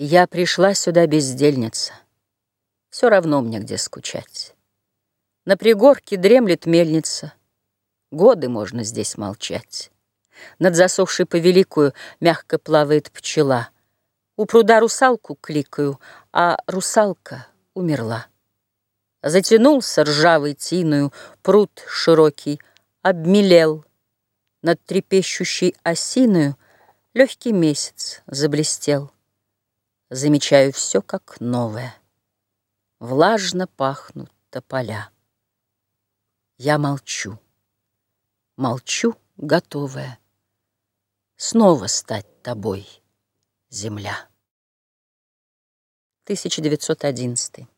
Я пришла сюда бездельница, Все равно мне, где скучать. На пригорке дремлет мельница, Годы можно здесь молчать. Над засохшей повеликую Мягко плавает пчела. У пруда русалку кликаю, А русалка умерла. Затянулся ржавой тиною Пруд широкий, обмелел. Над трепещущей осиною Легкий месяц заблестел. Замечаю все как новое. Влажно пахнут тополя. Я молчу, молчу, готовая Снова стать тобой, земля. 1911